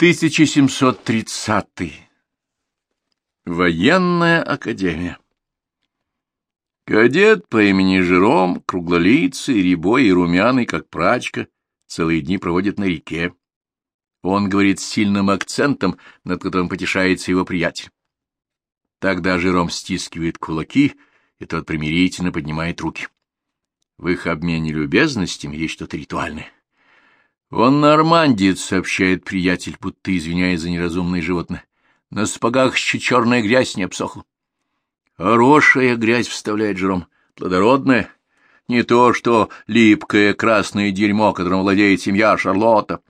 1730. Военная академия. Кадет по имени Жером, круглолицый, рябой и румяный, как прачка, целые дни проводит на реке. Он говорит с сильным акцентом, над которым потешается его приятель. Тогда Жером стискивает кулаки, и тот примирительно поднимает руки. В их обмене любезностями есть что-то ритуальное. «Он нормандец», — сообщает приятель, будто извиняясь за неразумное животное. «На сапогах еще черная грязь не обсохла». «Хорошая грязь», — вставляет Жером, — «плодородная. Не то, что липкое красное дерьмо, которым владеет семья Шарлотта».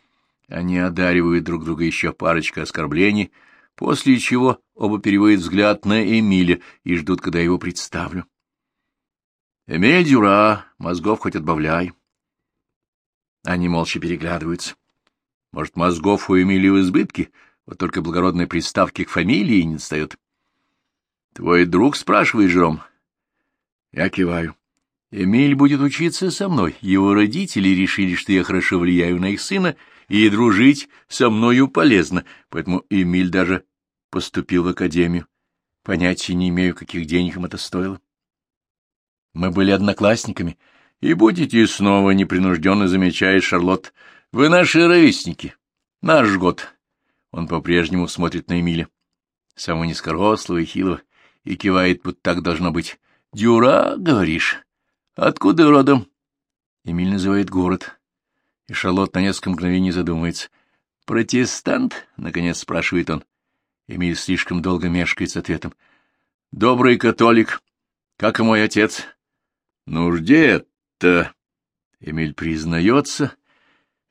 Они одаривают друг друга еще парочкой оскорблений, после чего оба переводят взгляд на Эмиля и ждут, когда его представлю. Эмиль Дюра, мозгов хоть отбавляй. Они молча переглядываются. Может, мозгов у Эмилии в избытке, вот только благородной приставки к фамилии не достает. Твой друг спрашивает, Жером. Я киваю. Эмиль будет учиться со мной. Его родители решили, что я хорошо влияю на их сына, и дружить со мною полезно, поэтому Эмиль даже поступил в академию. Понятия не имею, каких денег им это стоило. Мы были одноклассниками, и будете снова непринужденно замечает Шарлотт. Вы наши ровесники. Наш год. Он по-прежнему смотрит на Эмиля. Самого низкорослого и хилого, и кивает, будто так должно быть. «Дюра, говоришь? Откуда родом?» Эмиль называет город. И Шарлотт на несколько мгновений задумывается. «Протестант?» — наконец спрашивает он. Эмиль слишком долго мешкает с ответом. «Добрый католик, как и мой отец». «Нужде это... Эмиль признается.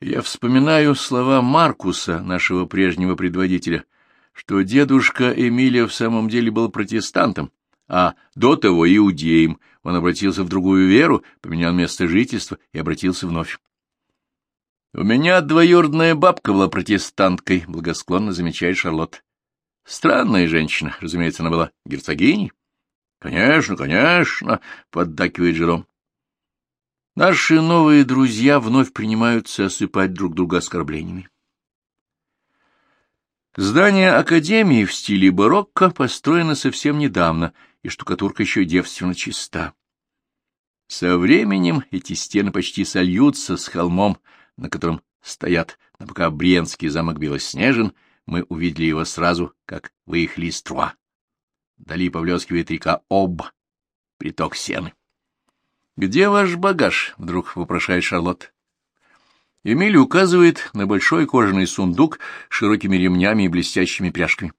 Я вспоминаю слова Маркуса, нашего прежнего предводителя, что дедушка Эмилия в самом деле был протестантом, а до того иудеем. Он обратился в другую веру, поменял место жительства и обратился вновь. «У меня двоюродная бабка была протестанткой», — благосклонно замечает Шарлотт. «Странная женщина, разумеется, она была герцогиней». «Конечно, конечно», — поддакивает Жером. Наши новые друзья вновь принимаются осыпать друг друга оскорблениями. Здание Академии в стиле барокко построено совсем недавно, и штукатурка еще девственно чиста. Со временем эти стены почти сольются с холмом, на котором стоят, но пока Бренский замок белоснежен, мы увидели его сразу, как выехали из Труа. Вдали поблескивает река Об, приток сены. «Где ваш багаж?» — вдруг вопрошает Шарлотт. Эмиль указывает на большой кожаный сундук с широкими ремнями и блестящими пряжками.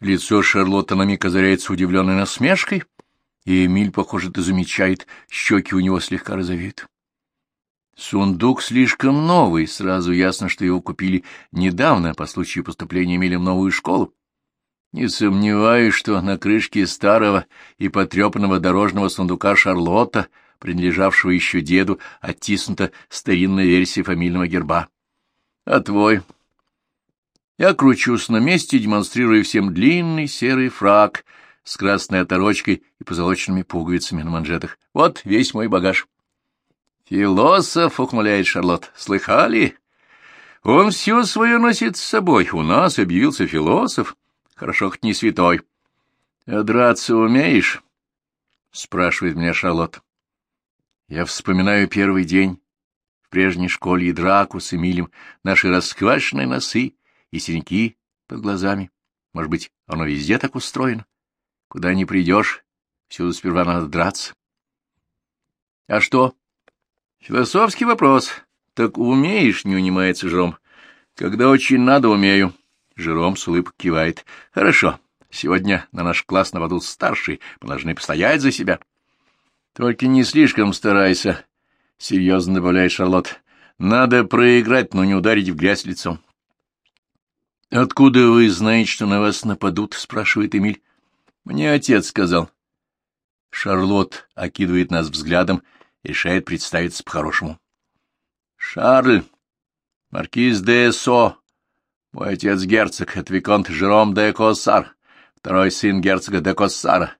Лицо Шарлотта на миг озаряется удивленной насмешкой, и Эмиль, похоже, это замечает, щеки у него слегка розовеют. Сундук слишком новый, сразу ясно, что его купили недавно по случаю поступления Эмиля в новую школу. Не сомневаюсь, что на крышке старого и потрепанного дорожного сундука Шарлотта, принадлежавшего еще деду, оттиснута старинная версия фамильного герба. А твой? Я кручусь на месте, демонстрируя всем длинный серый фраг с красной оторочкой и позолоченными пуговицами на манжетах. Вот весь мой багаж. Философ, — ухмыляет Шарлотт, — слыхали? Он все свое носит с собой. У нас объявился философ. Хорошо, хоть не святой. — А драться умеешь? — спрашивает меня Шарлотт. Я вспоминаю первый день в прежней школе и драку с Эмилем, наши расквашенные носы и синяки под глазами. Может быть, оно везде так устроено? Куда ни придешь, всюду сперва надо драться. — А что? — Философский вопрос. Так умеешь, не унимается Жером. — Когда очень надо, умею. — Жером с улыбкой кивает. — Хорошо. Сегодня на наш класс нападут старшие. Мы должны постоять за себя. — Только не слишком старайся, — серьезно добавляет Шарлотт. — Надо проиграть, но не ударить в грязь лицом. — Откуда вы знаете, что на вас нападут? — спрашивает Эмиль. — Мне отец сказал. Шарлотт окидывает нас взглядом и решает представиться по-хорошему. — Шарль, маркиз де Со, мой отец герцог, это Виконт Жером де Коссар, второй сын герцога де Коссара.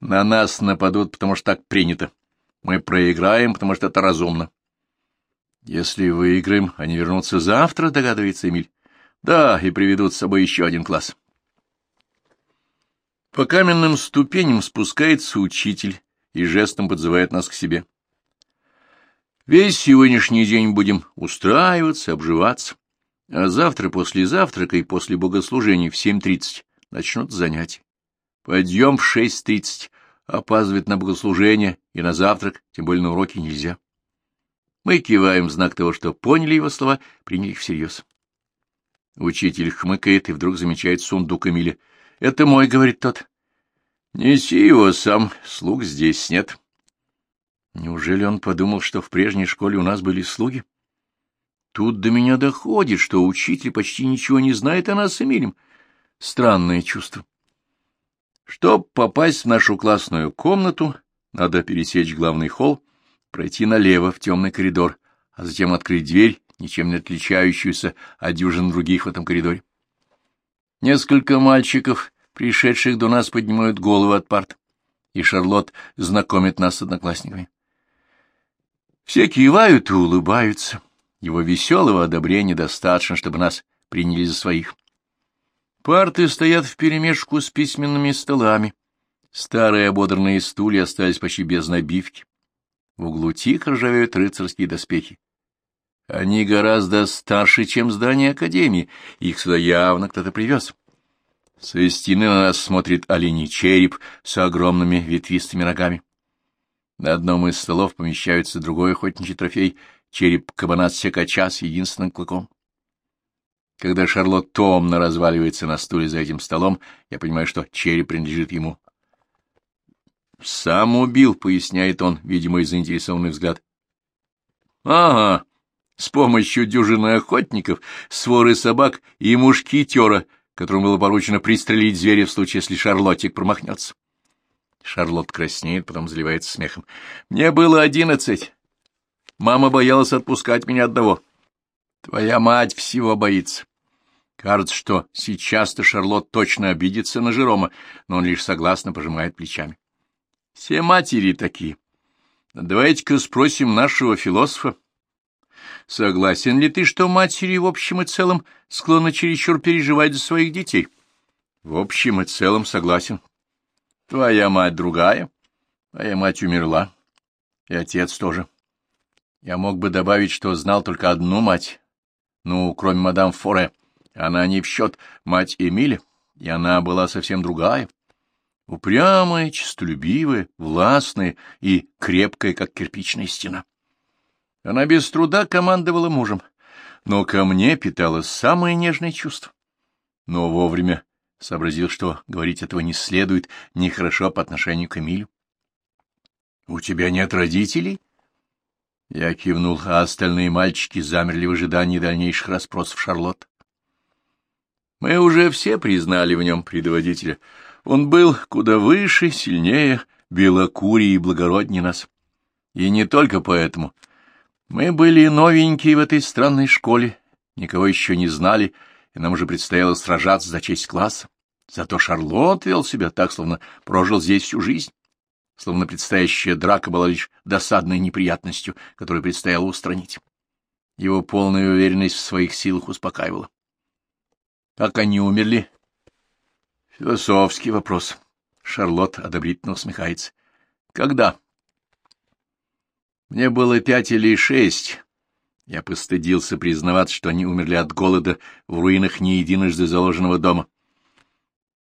На нас нападут, потому что так принято. Мы проиграем, потому что это разумно. Если выиграем, они вернутся завтра, догадывается Эмиль. Да, и приведут с собой еще один класс. По каменным ступеням спускается учитель и жестом подзывает нас к себе. Весь сегодняшний день будем устраиваться, обживаться, а завтра после завтрака и после богослужения в 7.30 начнут занятия. Подъем в 6.30, опаздывать на богослужение и на завтрак, тем более на уроки нельзя. Мы киваем в знак того, что поняли его слова, приняли их всерьез. Учитель хмыкает и вдруг замечает сундук Эмиля. — Это мой, — говорит тот. — Неси его сам, слуг здесь нет. Неужели он подумал, что в прежней школе у нас были слуги? Тут до меня доходит, что учитель почти ничего не знает о нас с Эмилем. Странное чувство. Чтоб попасть в нашу классную комнату, надо пересечь главный холл, пройти налево в темный коридор, а затем открыть дверь ничем не отличающуюся от дюжин других в этом коридоре. Несколько мальчиков, пришедших до нас, поднимают головы от парт, и Шарлотт знакомит нас с одноклассниками. Все кивают и улыбаются. Его веселого одобрения достаточно, чтобы нас приняли за своих. Парты стоят вперемешку с письменными столами. Старые ободранные стулья остались почти без набивки. В углу тихо ржавеют рыцарские доспехи. Они гораздо старше, чем здание Академии, их сюда явно кто-то привез. Со стены на нас смотрит оленей череп с огромными ветвистыми рогами. На одном из столов помещается другой охотничий трофей — череп кабана-секача с единственным клыком. Когда Шарлотт томно разваливается на стуле за этим столом, я понимаю, что череп принадлежит ему. «Сам убил», — поясняет он, видимо, и заинтересованный взгляд. «Ага, с помощью дюжины охотников, своры собак и мушкетера, которому было поручено пристрелить зверя в случае, если Шарлоттик промахнется. Шарлотт краснеет, потом заливается смехом. «Мне было одиннадцать. Мама боялась отпускать меня одного. Твоя мать всего боится. Кажется, что сейчас-то Шарлотт точно обидится на Жерома, но он лишь согласно пожимает плечами. Все матери такие. Давайте-ка спросим нашего философа. Согласен ли ты, что матери в общем и целом склонны чересчур переживать за своих детей? В общем и целом согласен. Твоя мать другая, твоя мать умерла, и отец тоже. Я мог бы добавить, что знал только одну мать, ну, кроме мадам Форе. Она не в счет мать Эмиля, и она была совсем другая. Упрямая, честолюбивая, властная и крепкая, как кирпичная стена. Она без труда командовала мужем, но ко мне питала самое нежное чувство. Но вовремя сообразил, что говорить этого не следует, нехорошо по отношению к Эмилю. — У тебя нет родителей? Я кивнул, а остальные мальчики замерли в ожидании дальнейших расспросов Шарлотт. Мы уже все признали в нем предводителя. Он был куда выше, сильнее, белокурий и благороднее нас. И не только поэтому — мы были новенькие в этой странной школе, никого еще не знали, и нам уже предстояло сражаться за честь класса. Зато Шарлотт вел себя так, словно прожил здесь всю жизнь, словно предстоящая драка была лишь досадной неприятностью, которую предстояло устранить. Его полная уверенность в своих силах успокаивала. Как они умерли? Философский вопрос. Шарлотт одобрительно усмехается. Когда? Мне было пять или шесть. Я постыдился признавать, что они умерли от голода в руинах не единожды заложенного дома.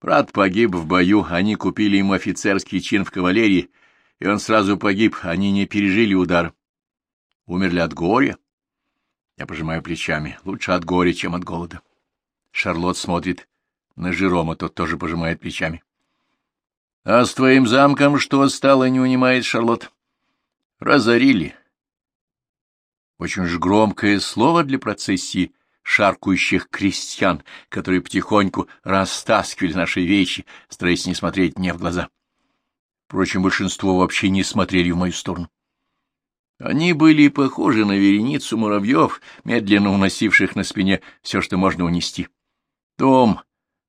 Брат погиб в бою, они купили ему офицерский чин в кавалерии, и он сразу погиб, они не пережили удар. Умерли от горя? Я пожимаю плечами. Лучше от горя, чем от голода. Шарлотт смотрит на Жерома, тот тоже пожимает плечами. — А с твоим замком что стало, не унимает Шарлотт? разорили. Очень уж громкое слово для процессии шаркающих крестьян, которые потихоньку растаскивали наши вещи, стараясь не смотреть мне в глаза. Впрочем, большинство вообще не смотрели в мою сторону. Они были похожи на вереницу муравьев, медленно уносивших на спине все, что можно унести. Дом,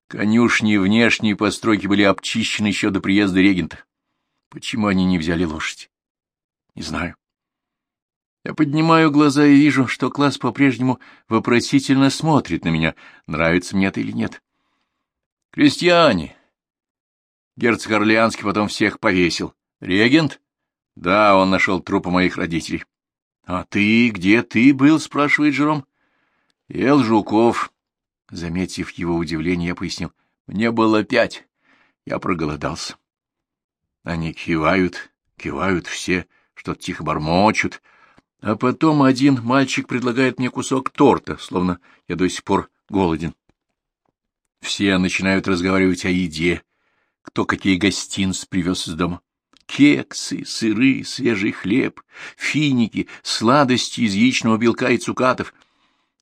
конюшни и внешние постройки были обчищены еще до приезда регента. Почему они не взяли лошадь? Не знаю. Я поднимаю глаза и вижу, что класс по-прежнему вопросительно смотрит на меня, нравится мне это или нет. Крестьяне. Герцог Орлеанский потом всех повесил. Регент? Да, он нашел трупы моих родителей. А ты, где ты был? спрашивает Жером. Ел жуков. Заметив его удивление, я пояснил. Мне было пять. Я проголодался. Они кивают, кивают все, что-то тихо бормочут, а потом один мальчик предлагает мне кусок торта, словно я до сих пор голоден. Все начинают разговаривать о еде, кто какие гостинцы привез из дома. Кексы, сыры, свежий хлеб, финики, сладости из яичного белка и цукатов.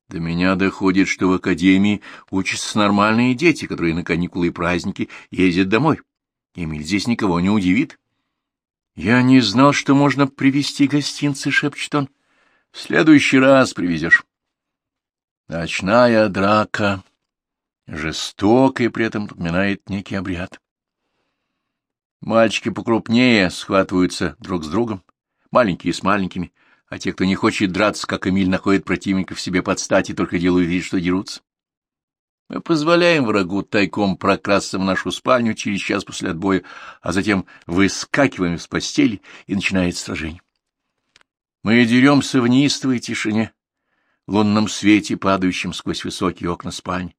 До меня доходит, что в академии учатся нормальные дети, которые на каникулы и праздники ездят домой. Эмиль здесь никого не удивит. Я не знал, что можно привезти гостинцы, — шепчет он. В следующий раз привезешь. Ночная драка. Жестокая при этом напоминает некий обряд. Мальчики покрупнее схватываются друг с другом, маленькие с маленькими, а те, кто не хочет драться, как Эмиль, находит противника в себе под стать и только делают вид, что дерутся. Мы позволяем врагу тайком прокрасться в нашу спальню через час после отбоя, а затем выскакиваем с постели, и начинается сражение. Мы деремся в неистовой тишине, лунном свете, падающем сквозь высокие окна спальни.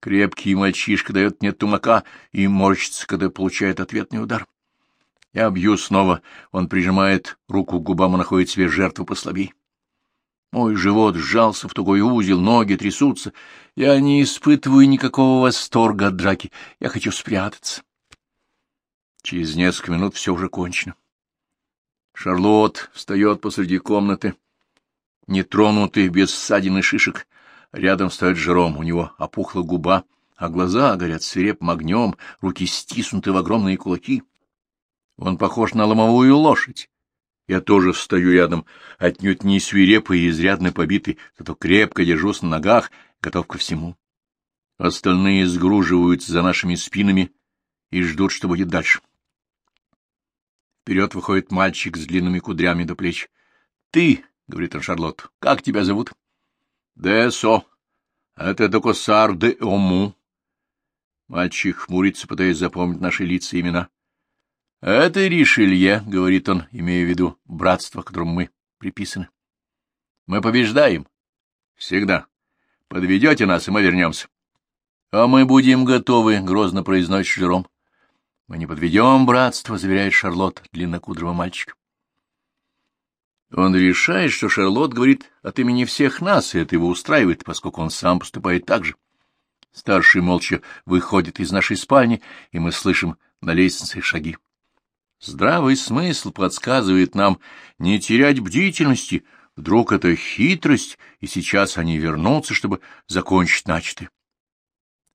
Крепкий мальчишка дает мне тумака и морщится, когда получает ответный удар. Я бью снова, он прижимает руку к губам и находит себе жертву послабей. Мой живот сжался в тугой узел, ноги трясутся. Я не испытываю никакого восторга от драки. Я хочу спрятаться. Через несколько минут все уже кончено. Шарлот встает посреди комнаты, нетронутый, без ссадин и шишек. Рядом стоит Жером, у него опухла губа, а глаза горят свирепым огнем, руки стиснуты в огромные кулаки. Он похож на ломовую лошадь. Я тоже встаю рядом, отнюдь не свирепый и изрядно побитый, зато крепко держусь на ногах, готов ко всему. Остальные сгруживаются за нашими спинами и ждут, что будет дальше. Вперед выходит мальчик с длинными кудрями до плеч. — Ты, — говорит он Шарлотт, — как тебя зовут? — Десо. Это Докосар де Ому. Мальчик хмурится, пытаясь запомнить наши лица и имена. — Это Ришелье, — говорит он, имея в виду братство, которому мы приписаны. — Мы побеждаем. — Всегда. Подведете нас, и мы вернемся. — А мы будем готовы, — грозно произносит Жером. — Мы не подведем братство, — заверяет Шарлотт, длиннокудрого мальчика. Он решает, что Шарлотт говорит от имени всех нас, и это его устраивает, поскольку он сам поступает так же. Старший молча выходит из нашей спальни, и мы слышим на лестнице шаги. Здравый смысл подсказывает нам не терять бдительности. Вдруг это хитрость, и сейчас они вернутся, чтобы закончить начатое.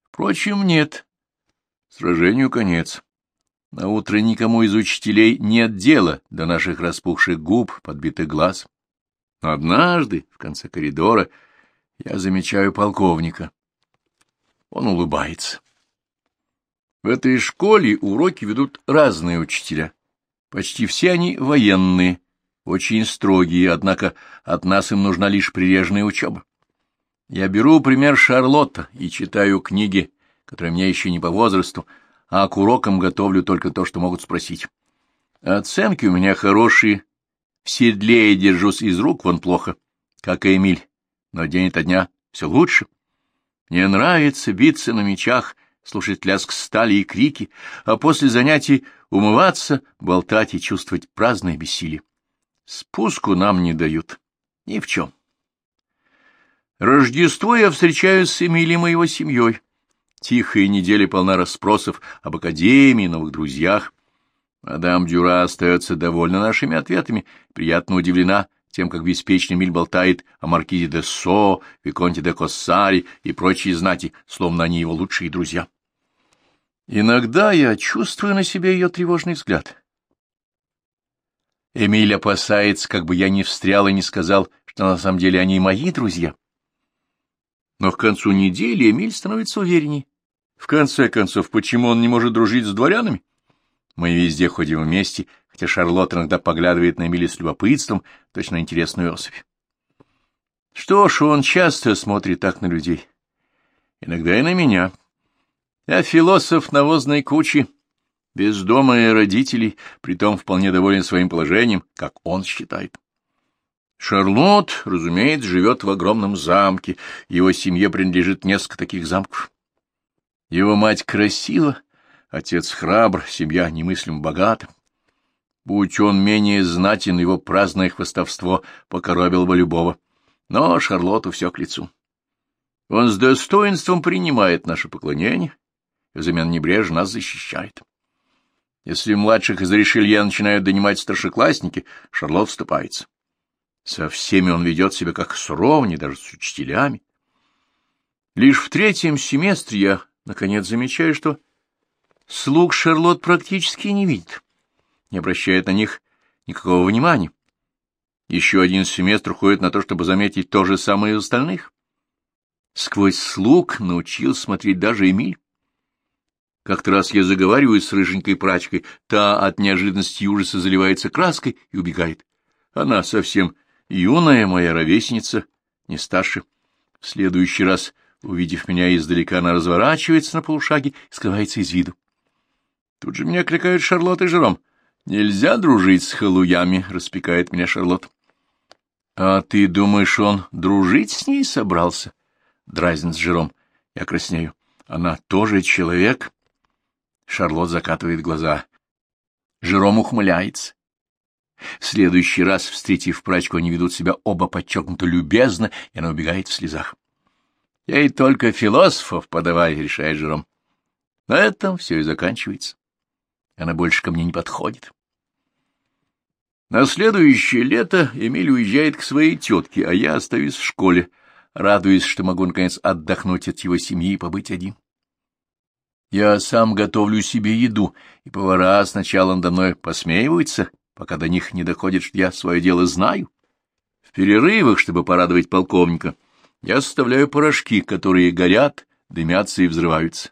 Впрочем, нет. Сражению конец. На утро никому из учителей нет дела до наших распухших губ, подбитых глаз. Но однажды, в конце коридора, я замечаю полковника. Он улыбается. В этой школе уроки ведут разные учителя. Почти все они военные, очень строгие, однако от нас им нужна лишь прилежная учеба. Я беру пример Шарлотта и читаю книги, которые мне еще не по возрасту, а к урокам готовлю только то, что могут спросить. Оценки у меня хорошие, в седле я держусь из рук вон плохо, как и Эмиль, но день ото дня все лучше. Мне нравится биться на мечах, слушать лязг стали и крики, а после занятий умываться, болтать и чувствовать праздное бессилие. Спуску нам не дают. Ни в чем. Рождество я встречаюсь с Эмилием и семьей. Тихая неделя полна расспросов об академии, новых друзьях. Мадам Дюра остается довольна нашими ответами, приятно удивлена тем, как беспечно Миль болтает о маркизе де Со, Виконте де Коссари и прочие знати, словно они его лучшие друзья. Иногда я чувствую на себе ее тревожный взгляд. Эмиль опасается, как бы я не встрял и не сказал, что на самом деле они мои друзья. Но к концу недели Эмиль становится уверенней. В конце концов, почему он не может дружить с дворянами? Мы везде ходим вместе, хотя Шарлотта иногда поглядывает на Эмили с любопытством, точно интересную особь. Что ж, он часто смотрит так на людей. Иногда и на меня. Я философ навозной кучи, без дома и родителей, притом вполне доволен своим положением, как он считает. Шарлотт, разумеется, живет в огромном замке, его семье принадлежит несколько таких замков. Его мать красива, отец храбр, семья немыслимо богата. Будь он менее знатен, его праздное хвостовство покоробило бы любого. Но Шарлотту все к лицу. Он с достоинством принимает наше поклонение взамен небрежно нас защищает. Если младших из Ришелье начинают донимать старшеклассники, Шарлот вступается. Со всеми он ведет себя как с ровней, даже с учителями. Лишь в третьем семестре я, наконец, замечаю, что слуг Шарлот практически не видит, не обращает на них никакого внимания. Еще один семестр уходит на то, чтобы заметить то же самое и остальных. Сквозь слуг научился смотреть даже Эмиль. Как-то раз я заговариваю с рыженькой прачкой, та от неожиданности ужаса заливается краской и убегает. Она совсем юная моя ровесница, не старше. В следующий раз, увидев меня издалека, она разворачивается на полушаге и скрывается из виду. Тут же меня кликают Шарлотта и Жером. «Нельзя дружить с халуями», — распекает меня Шарлотт. «А ты думаешь, он дружить с ней собрался?» — дразнит с Жером. Я краснею. «Она тоже человек?» Шарлот закатывает глаза. Жером ухмыляется. В следующий раз, встретив прачку, они ведут себя оба подчеркнуто любезно, и она убегает в слезах. И только философов подавай, решает Жером. На этом все и заканчивается. Она больше ко мне не подходит. На следующее лето Эмиль уезжает к своей тетке, а я остаюсь в школе, радуясь, что могу, наконец, отдохнуть от его семьи и побыть один. Я сам готовлю себе еду, и повара сначала надо мной посмеиваются, пока до них не доходит, что я свое дело знаю. В перерывах, чтобы порадовать полковника, я составляю порошки, которые горят, дымятся и взрываются.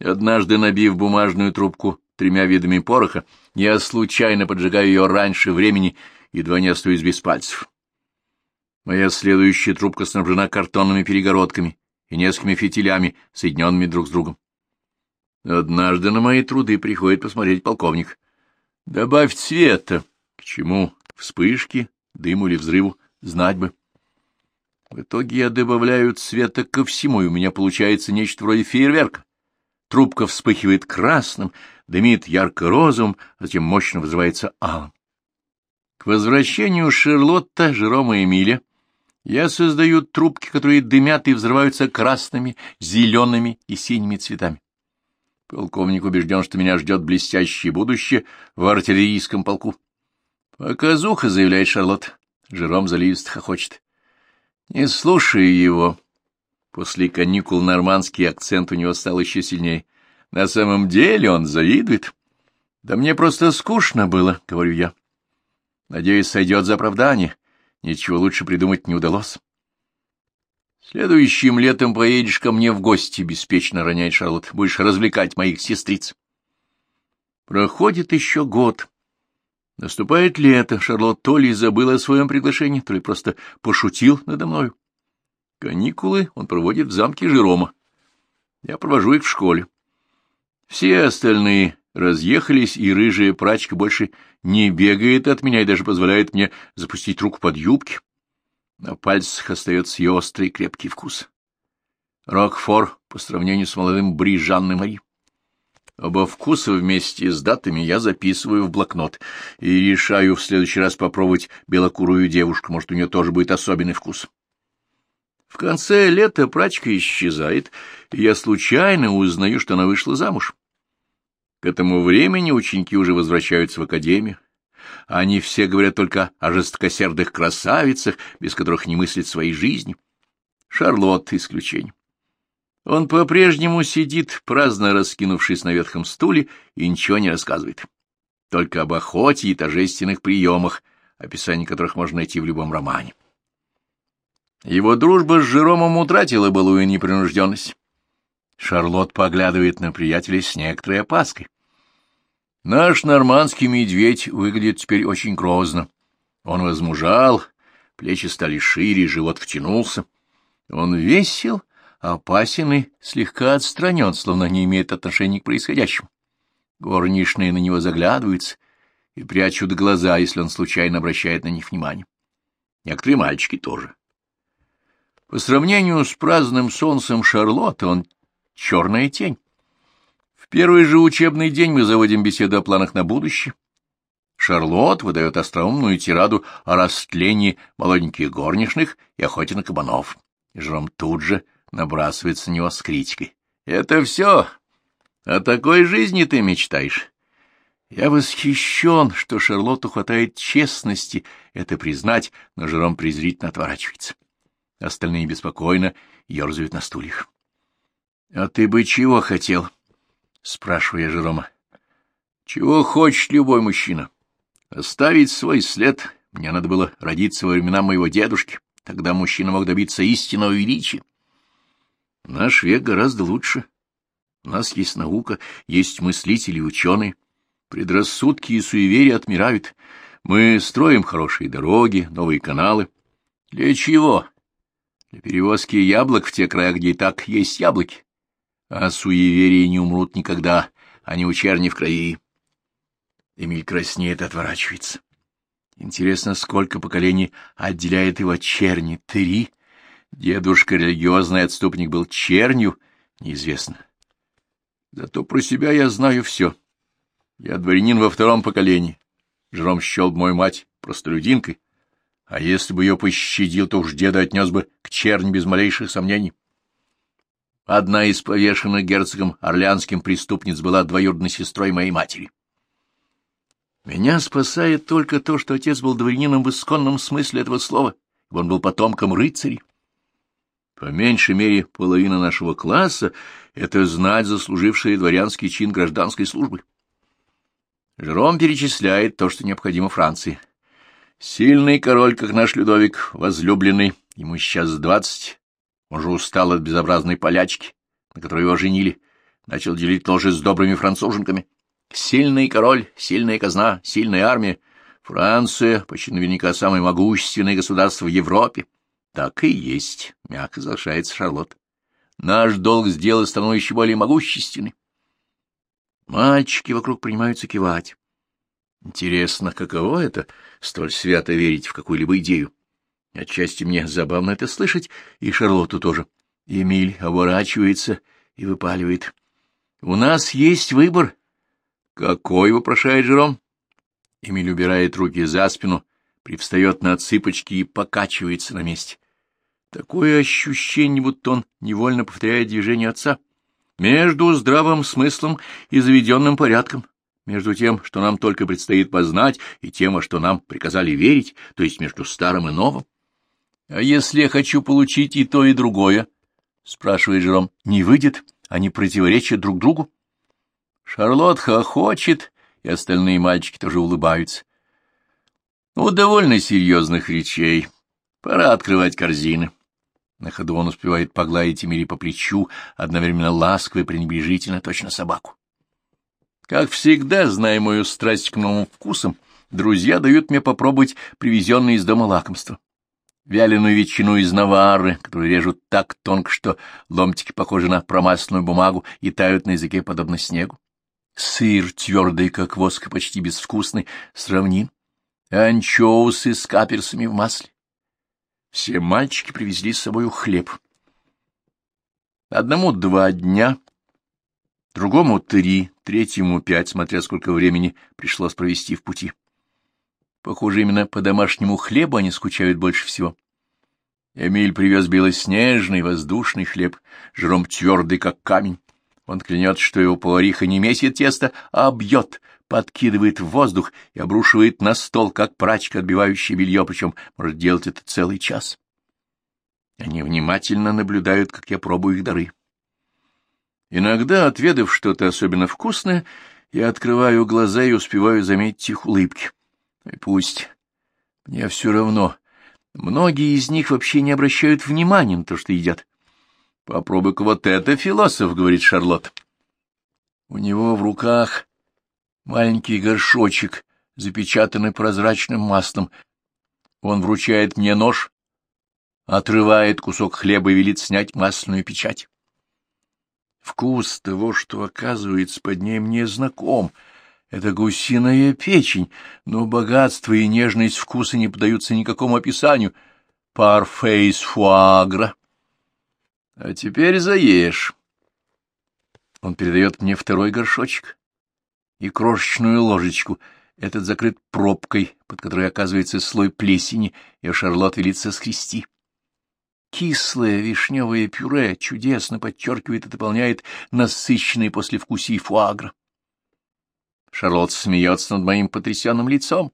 Однажды, набив бумажную трубку тремя видами пороха, я случайно поджигаю ее раньше времени, едва не остаюсь без пальцев. Моя следующая трубка снабжена картонными перегородками и несколькими фитилями, соединенными друг с другом. Однажды на мои труды приходит посмотреть полковник. Добавь цвета. К чему? Вспышки, дыму или взрыву? Знать бы. В итоге я добавляю цвета ко всему, и у меня получается нечто вроде фейерверка. Трубка вспыхивает красным, дымит ярко-розовым, а затем мощно вызывается алым. К возвращению Шарлотта, Жерома и Эмиля я создаю трубки, которые дымят и взрываются красными, зелеными и синими цветами. Полковник убежден, что меня ждет блестящее будущее в артиллерийском полку. «Показуха», — заявляет Шарлотт. Жером заливист хохочет. «Не слушай его». После каникул нормандский акцент у него стал еще сильнее. На самом деле он завидует. «Да мне просто скучно было», — говорю я. «Надеюсь, сойдет за оправдание. Ничего лучше придумать не удалось». Следующим летом поедешь ко мне в гости, — беспечно роняет Шарлотт. Будешь развлекать моих сестриц. Проходит еще год. Наступает лето. Шарлотт то ли забыл о своем приглашении, то ли просто пошутил надо мною. Каникулы он проводит в замке Жерома. Я провожу их в школе. Все остальные разъехались, и рыжая прачка больше не бегает от меня и даже позволяет мне запустить руку под юбки. На пальцах остается ее острый крепкий вкус. Рокфор по сравнению с молодым Бри Жанны Мари. Оба вкуса вместе с датами я записываю в блокнот и решаю в следующий раз попробовать белокурую девушку, может, у нее тоже будет особенный вкус. В конце лета прачка исчезает, и я случайно узнаю, что она вышла замуж. К этому времени ученики уже возвращаются в академию, они все говорят только о жесткосердых красавицах, без которых не мыслят своей жизни. Шарлотт — исключение. Он по-прежнему сидит, праздно раскинувшись на ветхом стуле, и ничего не рассказывает. Только об охоте и торжественных приемах, описание которых можно найти в любом романе. Его дружба с Жеромом утратила былую непринужденность. Шарлотт поглядывает на приятеля с некоторой опаской. Наш нормандский медведь выглядит теперь очень грозно. Он возмужал, плечи стали шире, живот втянулся. Он весел, опасен и слегка отстранен, словно не имеет отношения к происходящему. Горничные на него заглядываются и прячут глаза, если он случайно обращает на них внимание. Некоторые мальчики тоже. По сравнению с праздным солнцем Шарлотты он черная тень. Первый же учебный день мы заводим беседу о планах на будущее. Шарлот выдает остроумную тираду о растлении молоденьких горничных и охоте на кабанов. Жером тут же набрасывается на него с критикой. — Это все. О такой жизни ты мечтаешь. Я восхищен, что Шарлотту хватает честности это признать, но Жером презрительно отворачивается. Остальные беспокойно ерзают на стульях. — А ты бы чего хотел? — спрашиваю я Жерома. — Чего хочет любой мужчина? Оставить свой след. Мне надо было родиться во времена моего дедушки. Тогда мужчина мог добиться истинного величия. Наш век гораздо лучше. У нас есть наука, есть мыслители и ученые. Предрассудки и суеверия отмирают. Мы строим хорошие дороги, новые каналы. Для чего? Для перевозки яблок в те края, где и так есть яблоки. А суеверия не умрут никогда, они у черни в крови. Эмиль краснеет и отворачивается. Интересно, сколько поколений отделяет его от черни? Три? Дедушка религиозный отступник был чернью? Неизвестно. Зато про себя я знаю все. Я дворянин во втором поколении. Жером счел мою мать простолюдинкой. А если бы ее пощадил, то уж деда отнес бы к черни без малейших сомнений. Одна из повешенных герцогом орлянским преступниц была двоюродной сестрой моей матери. Меня спасает только то, что отец был дворянином в исконном смысле этого слова, он был потомком рыцарей. По меньшей мере половина нашего класса — это знать заслужившие дворянский чин гражданской службы. Жером перечисляет то, что необходимо Франции. Сильный король, как наш Людовик, возлюбленный, ему сейчас двадцать, он же устал от безобразной полячки, на которой его женили, начал делить ложи с добрыми француженками. Сильный король, сильная казна, сильная армия. Франция, почти наверняка самое могущественное государство в Европе. Так и есть, мягко соглашается Шарлотт. Наш долг сделать страну еще более могущественной. Мальчики вокруг принимаются кивать. Интересно, каково это, столь свято верить в какую-либо идею? Отчасти мне забавно это слышать, и Шарлотту тоже. Эмиль оборачивается и выпаливает. — У нас есть выбор, «Какой?» — вопрошает Жером. Эмиль убирает руки за спину, привстает на цыпочки и покачивается на месте. Такое ощущение, будто он невольно повторяет движение отца. Между здравым смыслом и заведенным порядком, между тем, что нам только предстоит познать, и тем, во что нам приказали верить, то есть между старым и новым. — А если я хочу получить и то, и другое? — спрашивает Жером. — Не выйдет? Они противоречат друг другу? Шарлот хохочет, и остальные мальчики тоже улыбаются. Ну, довольно серьезных речей. Пора открывать корзины. На ходу он успевает погладить Эмили по плечу, одновременно ласково и пренебрежительно, точно собаку. Как всегда, зная мою страсть к новым вкусам, друзья дают мне попробовать привезенные из дома лакомства. Вяленую ветчину из Навары, которую режут так тонко, что ломтики похожи на промасленную бумагу и тают на языке подобно снегу сыр твердый, как воск, и почти безвкусный, сравним, анчоусы с каперсами в масле. Все мальчики привезли с собой хлеб. Одному два дня, другому три, третьему пять, смотря сколько времени пришлось провести в пути. Похоже, именно по домашнему хлебу они скучают больше всего. Эмиль привез белоснежный воздушный хлеб, жиром твердый, как камень. Он клянется, что его повариха не месит тесто, а бьет, подкидывает в воздух и обрушивает на стол, как прачка, отбивающая белье, причем может делать это целый час. Они внимательно наблюдают, как я пробую их дары. Иногда, отведав что-то особенно вкусное, я открываю глаза и успеваю заметить их улыбки. И пусть. Мне все равно. Многие из них вообще не обращают внимания на то, что едят. — Попробуй-ка вот это, философ, — говорит Шарлотт. У него в руках Маленький горшочек, запечатанный прозрачным маслом. Он вручает мне нож, отрывает кусок хлеба и велит снять масляную печать. Вкус того, что оказывается под ней, мне знаком. Это гусиная печень, но богатство и нежность вкуса не поддаются никакому описанию. Парфейс фуагра. А теперь заешь. Он передает мне второй горшочек и крошечную ложечку. Этот закрыт пробкой, под которой оказывается слой плесени, и Шарлот велит соскрести. Кислое вишневое пюре чудесно подчеркивает и дополняет насыщенный послевкусие фуагра. Шарлот смеется над моим потрясенным лицом.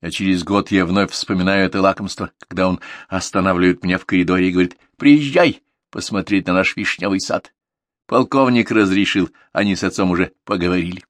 А через год я вновь вспоминаю это лакомство, когда он останавливает меня в коридоре и говорит, «Приезжай посмотреть на наш вишневый сад». Полковник разрешил, они с отцом уже поговорили.